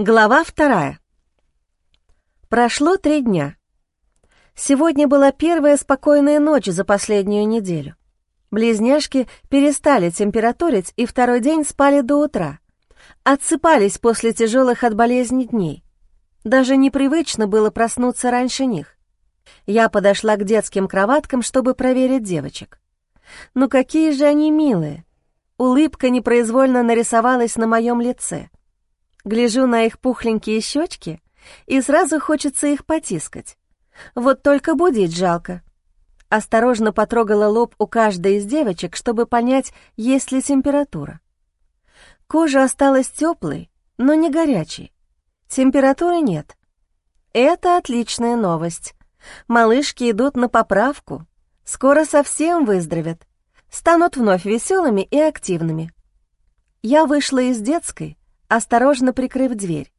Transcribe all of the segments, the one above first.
Глава вторая. Прошло три дня. Сегодня была первая спокойная ночь за последнюю неделю. Близняшки перестали температурить и второй день спали до утра. Отсыпались после тяжелых от болезни дней. Даже непривычно было проснуться раньше них. Я подошла к детским кроваткам, чтобы проверить девочек. Ну какие же они милые. Улыбка непроизвольно нарисовалась на моем лице — Гляжу на их пухленькие щечки, и сразу хочется их потискать. Вот только будить жалко. Осторожно потрогала лоб у каждой из девочек, чтобы понять, есть ли температура. Кожа осталась теплой, но не горячей. Температуры нет. Это отличная новость. Малышки идут на поправку. Скоро совсем выздоровят. Станут вновь веселыми и активными. Я вышла из детской, осторожно прикрыв дверь,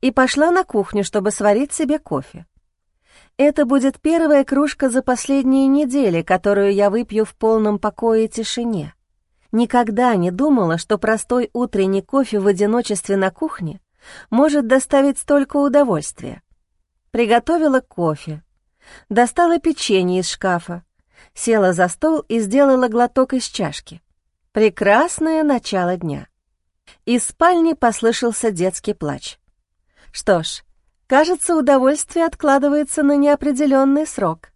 и пошла на кухню, чтобы сварить себе кофе. Это будет первая кружка за последние недели, которую я выпью в полном покое и тишине. Никогда не думала, что простой утренний кофе в одиночестве на кухне может доставить столько удовольствия. Приготовила кофе, достала печенье из шкафа, села за стол и сделала глоток из чашки. Прекрасное начало дня. Из спальни послышался детский плач. Что ж, кажется, удовольствие откладывается на неопределенный срок.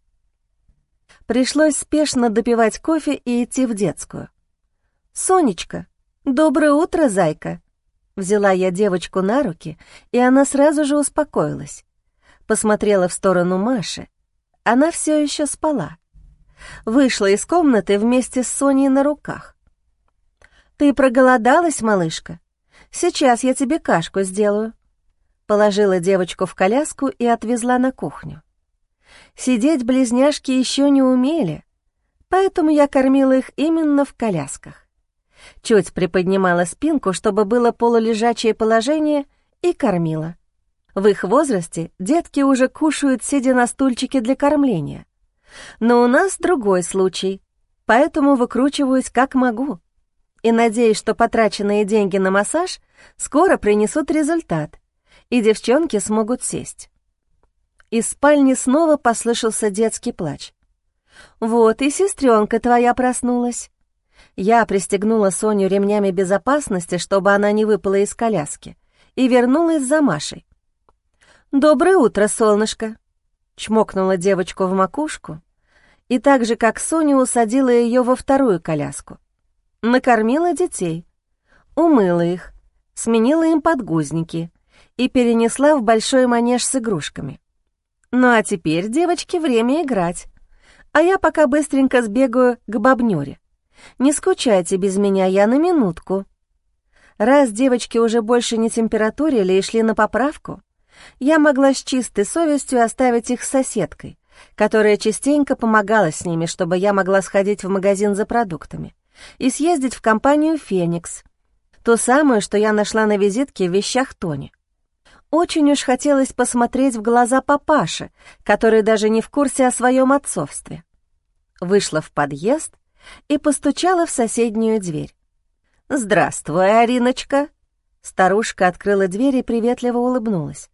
Пришлось спешно допивать кофе и идти в детскую. «Сонечка, доброе утро, зайка!» Взяла я девочку на руки, и она сразу же успокоилась. Посмотрела в сторону Маши. Она все еще спала. Вышла из комнаты вместе с Соней на руках. «Ты проголодалась, малышка? Сейчас я тебе кашку сделаю». Положила девочку в коляску и отвезла на кухню. Сидеть близняшки еще не умели, поэтому я кормила их именно в колясках. Чуть приподнимала спинку, чтобы было полулежачее положение, и кормила. В их возрасте детки уже кушают, сидя на стульчике для кормления. Но у нас другой случай, поэтому выкручиваюсь как могу и надеюсь, что потраченные деньги на массаж скоро принесут результат, и девчонки смогут сесть. Из спальни снова послышался детский плач. «Вот и сестренка твоя проснулась». Я пристегнула Соню ремнями безопасности, чтобы она не выпала из коляски, и вернулась за Машей. «Доброе утро, солнышко!» Чмокнула девочку в макушку и так же, как Соня, усадила ее во вторую коляску. Накормила детей, умыла их, сменила им подгузники и перенесла в большой манеж с игрушками. Ну а теперь, девочки, время играть. А я пока быстренько сбегаю к бабнюре. Не скучайте без меня, я на минутку. Раз девочки уже больше не температурили и шли на поправку, я могла с чистой совестью оставить их с соседкой, которая частенько помогала с ними, чтобы я могла сходить в магазин за продуктами и съездить в компанию «Феникс», то самое, что я нашла на визитке в вещах Тони. Очень уж хотелось посмотреть в глаза папаши, который даже не в курсе о своем отцовстве. Вышла в подъезд и постучала в соседнюю дверь. «Здравствуй, Ариночка!» Старушка открыла дверь и приветливо улыбнулась.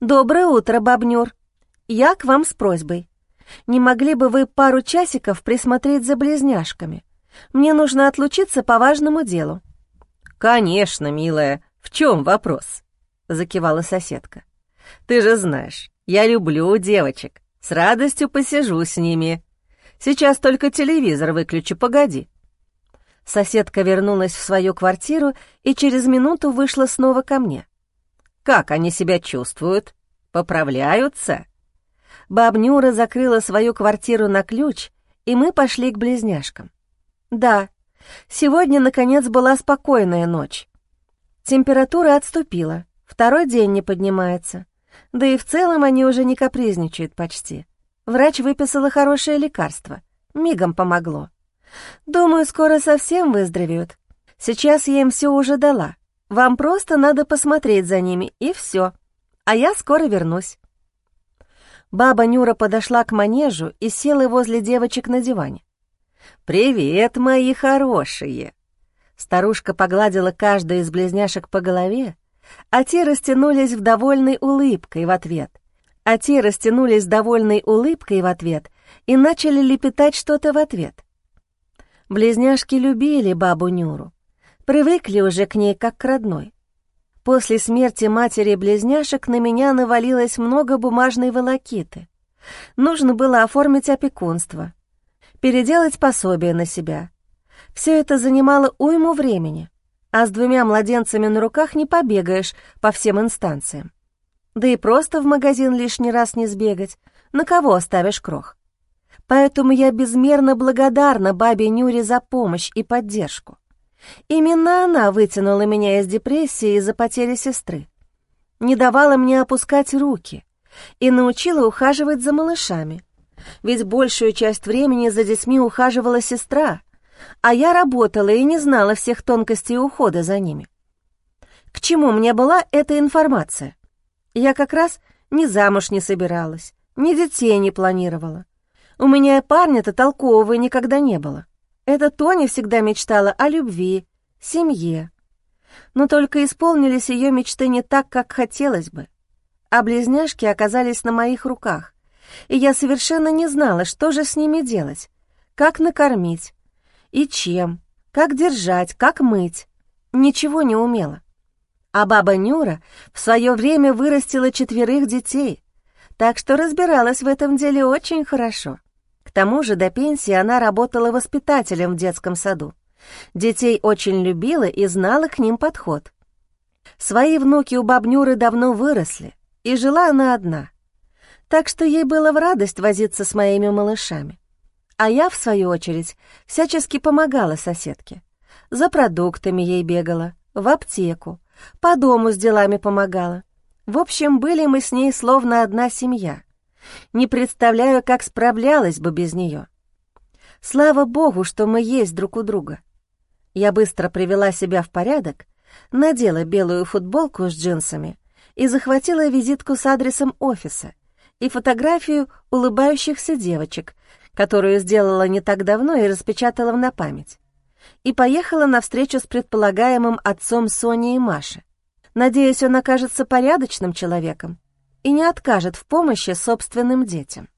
«Доброе утро, бабнюр! Я к вам с просьбой. Не могли бы вы пару часиков присмотреть за близняшками? Мне нужно отлучиться по важному делу». «Конечно, милая. В чем вопрос?» — закивала соседка. «Ты же знаешь, я люблю девочек. С радостью посижу с ними. Сейчас только телевизор выключу, погоди». Соседка вернулась в свою квартиру и через минуту вышла снова ко мне. «Как они себя чувствуют? Поправляются?» Бабнюра закрыла свою квартиру на ключ, и мы пошли к близняшкам. Да, сегодня, наконец, была спокойная ночь. Температура отступила, второй день не поднимается. Да и в целом они уже не капризничают почти. Врач выписала хорошее лекарство. Мигом помогло. Думаю, скоро совсем выздоровеют. Сейчас я им все уже дала. Вам просто надо посмотреть за ними, и все. А я скоро вернусь. Баба Нюра подошла к манежу и села возле девочек на диване. «Привет, мои хорошие!» Старушка погладила каждую из близняшек по голове, а те растянулись в довольной улыбкой в ответ. А те растянулись довольной улыбкой в ответ и начали лепетать что-то в ответ. Близняшки любили бабу Нюру, привыкли уже к ней как к родной. После смерти матери-близняшек на меня навалилось много бумажной волокиты. Нужно было оформить опекунство, переделать пособие на себя. Все это занимало уйму времени, а с двумя младенцами на руках не побегаешь по всем инстанциям. Да и просто в магазин лишний раз не сбегать, на кого оставишь крох. Поэтому я безмерно благодарна бабе Нюре за помощь и поддержку. Именно она вытянула меня из депрессии из-за потери сестры. Не давала мне опускать руки и научила ухаживать за малышами. Ведь большую часть времени за детьми ухаживала сестра, а я работала и не знала всех тонкостей ухода за ними. К чему мне была эта информация? Я как раз ни замуж не собиралась, ни детей не планировала. У меня и парня-то толкового никогда не было. Это Тоня всегда мечтала о любви, семье. Но только исполнились ее мечты не так, как хотелось бы. А близняшки оказались на моих руках, и я совершенно не знала, что же с ними делать, как накормить и чем, как держать, как мыть. Ничего не умела. А баба Нюра в свое время вырастила четверых детей, так что разбиралась в этом деле очень хорошо тому же до пенсии она работала воспитателем в детском саду. Детей очень любила и знала к ним подход. Свои внуки у бабнюры давно выросли, и жила она одна. Так что ей было в радость возиться с моими малышами. А я, в свою очередь, всячески помогала соседке. За продуктами ей бегала, в аптеку, по дому с делами помогала. В общем, были мы с ней словно одна семья. Не представляю, как справлялась бы без нее. Слава богу, что мы есть друг у друга. Я быстро привела себя в порядок, надела белую футболку с джинсами и захватила визитку с адресом офиса и фотографию улыбающихся девочек, которую сделала не так давно и распечатала на память. И поехала на встречу с предполагаемым отцом Сони и Маши. Надеюсь, он окажется порядочным человеком и не откажет в помощи собственным детям.